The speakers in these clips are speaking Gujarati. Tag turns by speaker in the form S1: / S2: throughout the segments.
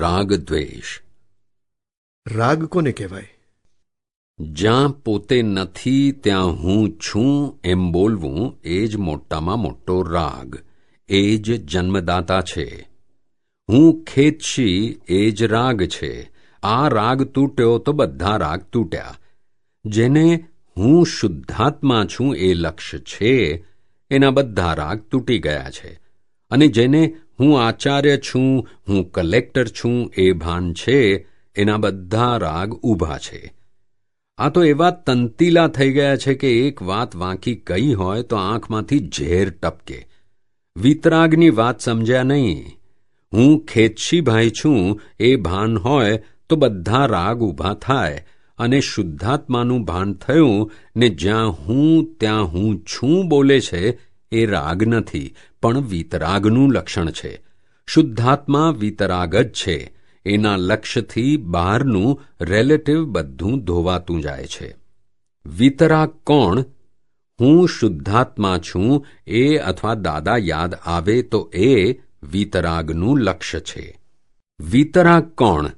S1: રાગ દ્વેષ
S2: રાગ કોને કહેવાય?
S1: જ્યાં પોતે નથી ત્યાં હું છું એમ બોલવું એ જ મોટામાં મોટો રાગ એ જ જન્મદાતા છે. હું ખેતશી એ જ રાગ છે. આ રાગ તૂટ્યો તો બધા રાગ તૂટ્યા. જેને હું શુદ્ધાત્મા છું એ લક્ષ્ય છે એના બધા રાગ તૂટી ગયા છે. અને જેને હું આચાર્ય છું, હું કલેક્ટર છું, એ ભાન છે, એના બધા રાગ ઊભા છે. આ તો એવા તંતીલા થઈ ગયા છે કે એક વાત વાંકી કહી હોય તો આંખમાંથી ઝેર ટપકે. વિતરાગની વાત સમજ્યા નહીં. હું ખેતશીભાઈ છું, એ ભાન હોય તો બધા રાગ ઊભા થાય અને શુદ્ધાત્માનું ભાન થયું ને જ્યાં હું, ત્યાં હું છું બોલે છે એ રાગ નથી, પણ વીતરાગનું લક્ષણ છે. શુદ્ધાત્મા વીતરાગ જ છે. એના લક્ષ્યથી બહારનું રેલેટિવ બધું ધોવાતું જાય છે. વીતરાગ કોણ? હું શુદ્ધાત્મા છું, એ અથવા દાદા યાદ આવે તો એ વીતરાગનું લક્ષ્ય છે. વીતરાગ કોણ?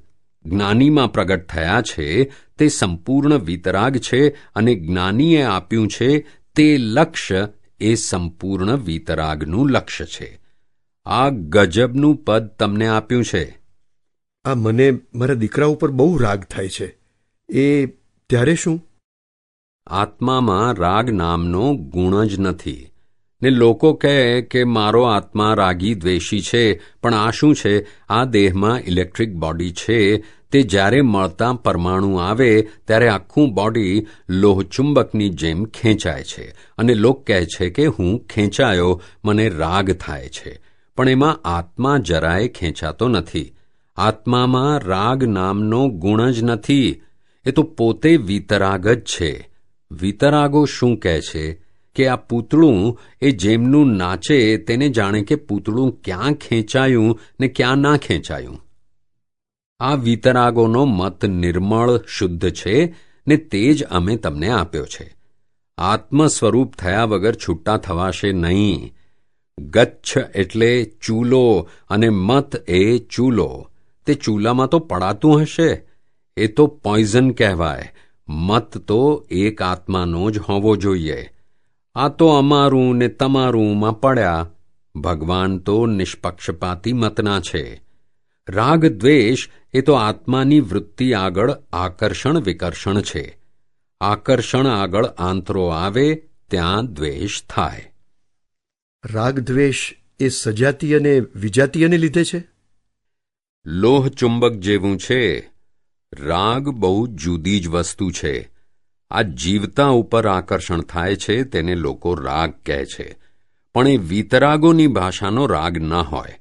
S1: જ્ઞાનીમાં પ્રગટ થયા છે, તે સંપૂર્ણ વીતરાગ છે અને જ્ઞાનીએ આપ્યું છે, તે લક્ષ્ય એ સંપૂર્ણ વીતરાગનું લક્ષ્ય છે. આ ગજબનું પદ તમને આપ્યું છે.
S2: આ મને મારા દીકરા ઉપર બહુ રાગ થાય છે. એ ત્યારે શું?
S1: આત્મામાં રાગ નામનો ગુણ જ નથી. ને લોકો કહે કે મારો આત્મા રાગી, દ્વેષી છે, પણ આ શું છે? આ દેહમાં ઇલેક્ટ્રિક બોડી છે. તે જ્યારે મળતા પરમાણુ આવે, ત્યારે આખું બોડી લોહચુંબકની જેમ ખેંચાય છે અને લોક કહે છે કે હું ખેંચાયો, મને રાગ થાય છે. પણ એમાં આત્મા જરાય ખેંચાતો નથી. આત્મામાં રાગ નામનો ગુણ જ નથી. એ તો પોતે વિતરાગ જ છે. વિતરાગો શું કહે છે? કે આ પૂતળું એ જેમનું નાચે તેને જાણે કે પૂતળું ક્યાં ખેંચાયું ને ક્યાં ના ખેંચાયું. આ વિતરાગોનો મત નિર્મળ, શુદ્ધ છે ને તે જ અમે તમને આપ્યો છે. આત્મ સ્વરૂપ થયા વગર છૂટા થવાશે નહીં. ગચ્છ એટલે ચૂલો અને મત એ ચૂલો. તે ચૂલામાં તો પડાતું હશે. એ તો પોઈઝન કહેવાય. મત તો એક આત્માનો જ હોવો જોઈએ. આ તો અમારું ને તમારુંમાં પડ્યા. ભગવાન તો નિષ્પક્ષપાતી મતના છે. રાગ દ્વેષ એ તો આત્માની વૃત્તિ આગળ આકર્ષણ વિકર્ષણ છે. આકર્ષણ આગળ આંતરો આવે ત્યાં દ્વેષ થાય.
S2: રાગ દ્વેષ એ સજાતીય અને વિજાતીયને લીધે છે?
S1: લોહ ચુંબક જેવું છે. રાગ બહુ જુદી જ વસ્તુ છે. આ જીવતા ઉપર આકર્ષણ થાય છે, તેને લોકો રાગ કહે છે. પણ એ વિતરાગોની ભાષાનો રાગ ન હોય.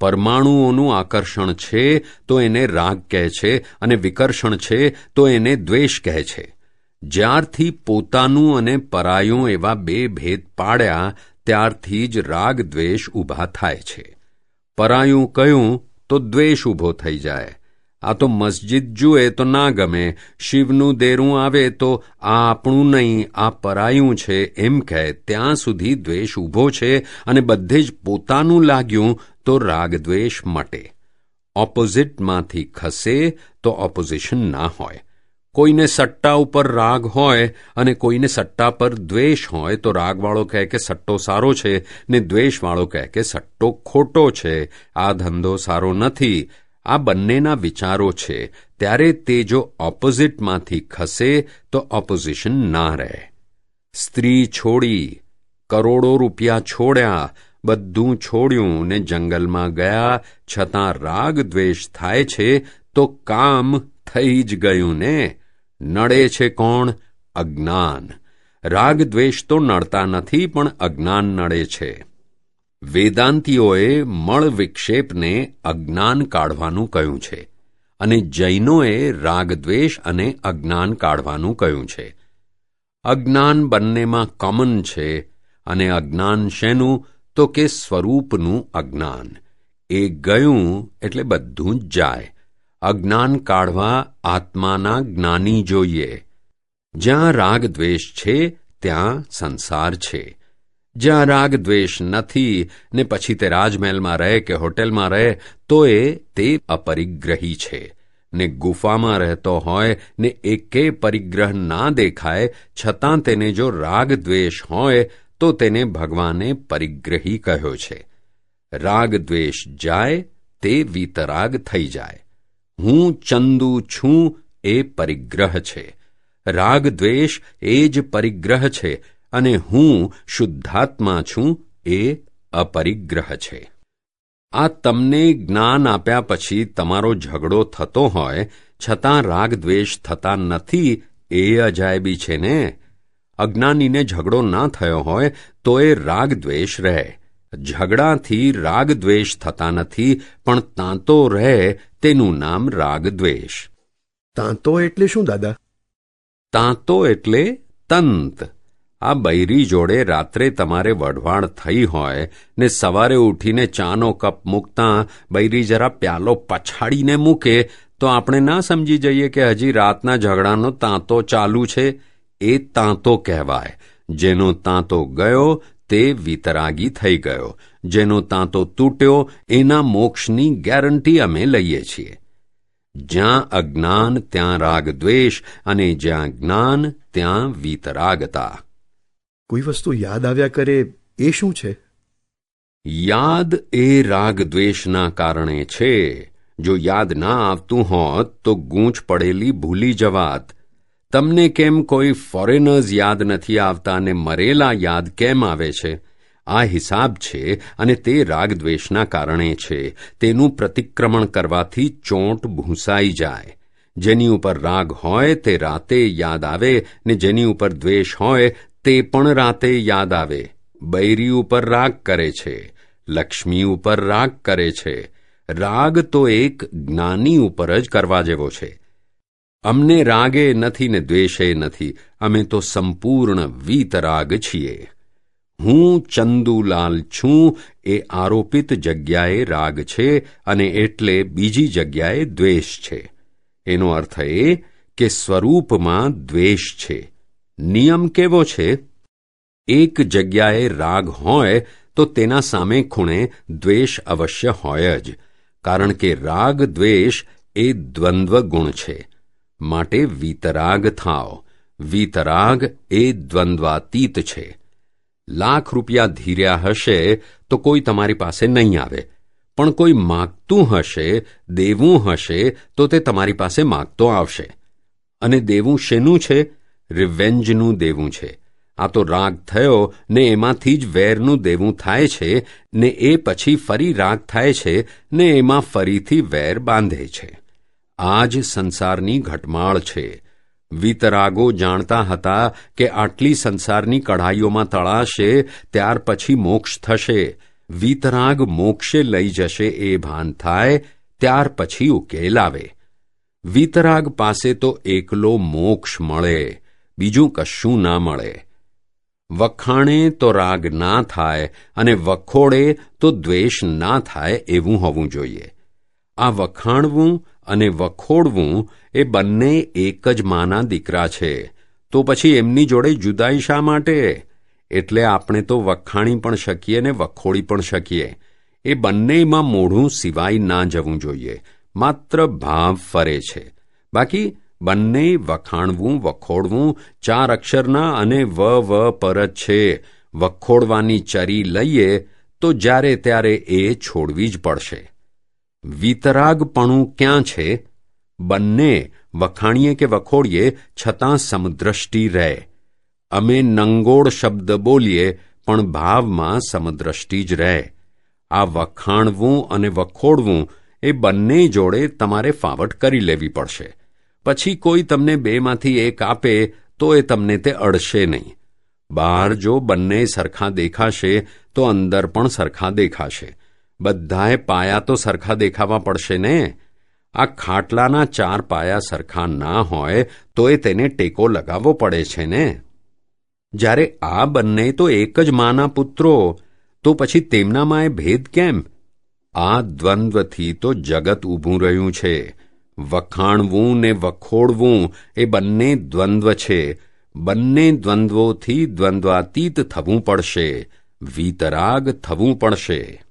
S1: પરમાણુઓનું આકર્ષણ છે, તો એને રાગ કહે છે, અને વિકર્ષણ છે, તો એને દ્વેષ કહે છે. જ્યારથી પોતાનું અને પરાયું એવા બે ભેદ પાડ્યા, ત્યારથી જ રાગ દ્વેષ ઊભા થાય છે. પરાયું કયું તો દ્વેષ ઊભો થઈ જાય. આ તો મસ્જિદ જુએ તો ના ગમે. શિવનું દેરું આવે તો આ આપણું નહીં, આ પરાયું છે. એમ કહે, ત્યાં સુધી દ્વેષ ઊભો છે અને બધે જ પોતાનું લાગ્યું તો રાગદ્વેષ મટે. ઓપોઝિટમાંથી ખસે તો ઓપોઝિશન ના હોય. કોઈને સટ્ટા ઉપર રાગ હોય અને કોઈને સટ્ટા પર દ્વેષ હોય તો રાગવાળો કહે કે સટ્ટો સારો છે ને દ્વેષવાળો કહે કે સટ્ટો ખોટો છે. આ ધંધો સારો નથી. આ બંનેના વિચારો છે, ત્યારે તે જો ઓપોઝિટમાંથી ખસે, તો ઓપોઝિશન ના રહે. સ્ત્રી છોડી, કરોડો રૂપિયા છોડ્યા, બધું છોડ્યું ને જંગલમાં ગયા, છતાં રાગ દ્વેષ થાય છે, તો કામ થઈ જ ગયું ને? નડે છે કોણ? અજ્ઞાન. રાગ દ્વેષ તો નડતા નથી, પણ અજ્ઞાન નડે છે. વેદાંતિઓએ મળ વિક્ષેપને અજ્ઞાન કાઢવાનું કહ્યું છે અને જૈનોએ રાગદ્વેષ અને અજ્ઞાન કાઢવાનું કહ્યું છે. અજ્ઞાન બંનેમાં કોમન છે અને અજ્ઞાન શેનું? તો કે સ્વરૂપનું અજ્ઞાન. એ ગયું એટલે બધું જ જાય. અજ્ઞાન કાઢવા આત્માના જ્ઞાની જોઈએ. જ્યાં રાગ દ્વેષ છે, ત્યાં સંસાર છે. જ્યાં રાગ દ્વેષ નથી, ને પછી તે રાજમહેલમાં રહે કે હોટેલમાં રહે, તો એ તે અપરિગ્રહી છે. ને ગુફામાં રહેતો હોય, ને એકે પરિગ્રહ ના દેખાય, છતાં તેને જો રાગ દ્વેષ હોય, તો તેને ભગવાને પરિગ્રહી કહ્યો છે. રાગ દ્વેષ જાય, તે વિતરાગ થઈ જાય. હું ચંદુ છું, એ પરિગ્રહ છે. રાગ દ્વેષ એ જ પરિગ્રહ છે અને હું શુદ્ધાત્મા છું એ અપરિગ્રહ છે. આ તમને જ્ઞાન આપ્યા પછી તમારો ઝઘડો થતો હોય છતાં રાગ દ્વેષ થતા નથી એ અજાયબી છે ને? અજ્ઞાનીને ઝઘડો ના થયો હોય તો એ રાગ દ્વેષ રહે. ઝઘડાથી રાગ દ્વેષ થતા નથી પણ તાંતો રહે તેનું નામ રાગ દ્વેષ
S2: તાંતો એટલે શું દાદા?
S1: તાંતો એટલે તંત. આ બૈરી જોડે રાત્રે તમારે વઢવાણ થઈ હોય ને સવારે ઉઠીને ચાનો કપ મૂકતા બૈરી જરા પ્યાલો પછાડીને મૂકે, તો આપણે ના સમજી જઈએ કે હજી રાતના ઝઘડાનો તાંતો ચાલુ છે? એ તાંતો કહેવાય. જેનો તાંતો ગયો, તે વિતરાગી થઈ ગયો. જેનો તાંતો તૂટ્યો, એના મોક્ષની ગેરંટી અમે લઈએ છીએ. જ્યાં અજ્ઞાન, ત્યાં રાગ દ્વેષ અને જ્યાં જ્ઞાન, ત્યાં વિતરાગતા.
S2: કોઈ વસ્તુ યાદ આવ્યા કરે એ શું છે?
S1: યાદ એ રાગ દ્વેષના કારણે છે. જો યાદ ના આવતું હોત તો ગૂંચ પડેલી ભૂલી જવાત. તમને કેમ કોઈ ફોરેનર્સ યાદ નથી આવતા અને મરેલા યાદ કેમ આવે છે? આ હિસાબ છે અને તે રાગદ્વેષના કારણે છે. તેનું પ્રતિક્રમણ કરવાથી ચોંટ ભૂંસાઈ જાય. જેની ઉપર રાગ હોય તે રાતે યાદ આવે ને જેની ઉપર દ્વેષ હોય તે પણ રાતે યાદ આવે. બૈરી ઉપર રાગ કરે છે, લક્ષ્મી ઉપર રાગ કરે છે. રાગ તો એક જ્ઞાની ઉપર જ કરવા જેવો છે. અમને રાગે નથી ને દ્વેષે નથી, અમે તો સંપૂર્ણ વીતરાગ છીએ. હું ચંદુલાલ છું, એ આરોપિત જગ્યાએ રાગ છે અને એટલે બીજી જગ્યાએ દ્વેષ છે. એનો અર્થ એ કે સ્વરૂપમાં દ્વેષ છે. નિયમ કેવો છે? એક જગ્યાએ રાગ હોય તો તેના સામે ખૂણે દ્વેષ અવશ્ય હોય જ, કારણ કે રાગ દ્વેષ એ દ્વંદ્વ ગુણ છે. માટે વીતરાગ થાવ વીતરાગ એ દ્વંદ્વાતીત છે. લાખ રૂપિયા ધીર્યા હશે તો કોઈ તમારી પાસે નહીં આવે. પણ કોઈ માગતું હશે, દેવું હશે તો તે તમારી પાસે માગતો આવશે. અને દેવું શેનું છે? રિવેન્જનું દેવું છે. આ તો રાગ થયો ને એમાંથી જ વેરનું દેવું થાય છે ને એ પછી ફરી રાગ થાય છે ને એમાં ફરીથી વેર બાંધે છે. આ જ સંસારની ઘટમાળ છે. વિતરાગો જાણતા હતા કે આટલી સંસારની કઢાઈઓમાં તળાશે, ત્યાર પછી મોક્ષ થશે. વિતરાગ મોક્ષે લઈ જશે એ ભાન થાય, ત્યાર પછી ઉકેલ આવે. વિતરાગ પાસે તો એકલો મોક્ષ મળે. બીજું કશું ના મળે. વખાણે તો રાગ ના થાય અને વખોડે તો દ્વેષ ના થાય એવું હોવું જોઈએ. આ વખાણવું અને વખોડવું એ બંને એક જ માના દીકરા છે. તો પછી એમની જોડે જુદાઈ શા માટે? એટલે આપણે તો વખાણી પણ શકીએ ને વખોડી પણ શકીએ. એ બંનેમાં મોઢું સિવાય ના જવું જોઈએ. માત્ર ભાવ ફરે છે. બાકી બંને વખાણવું, વખોડવું, ચાર અક્ષરના અને વ વ પર જ છે. વખોડવાની ચરી લઈએ તો જ્યારે ત્યારે એ છોડવી જ પડશે. વિતરાગપણું ક્યાં છે? બંને વખાણીએ કે વખોડીએ છતાં સમદ્રષ્ટિ રહે. અમે નંગોળ શબ્દ બોલીએ પણ ભાવમાં સમદ્રષ્ટિ જ રહે. આ વખાણવું અને વખોડવું એ બંને જોડે તમારે ફાવટ કરી લેવી પડશે. પછી કોઈ તમને બેમાંથી એક આપે, તો એ તમને તે અડશે નહીં. બહાર જો બંને સરખા દેખાશે, તો અંદર પણ સરખા દેખાશે. બધાએ પાયા તો સરખા દેખાવા પડશે ને? આ ખાટલાના ચાર પાયા સરખા ના હોય, તો એ તેને ટેકો લગાવવો પડે છે ને? જ્યારે આ બંને તો એક જ માના પુત્રો, તો પછી તેમનામાં એ ભેદ કેમ? આ દ્વંદ્વથી તો જગત ઊભું રહ્યું છે. વખાણવું ને વખોડવું એ બંને દ્વંદ્વ છે. બંને દ્વંદ્વોથી દ્વંદ્વાતીત થવું પડશે. વીતરાગ થવું પડશે.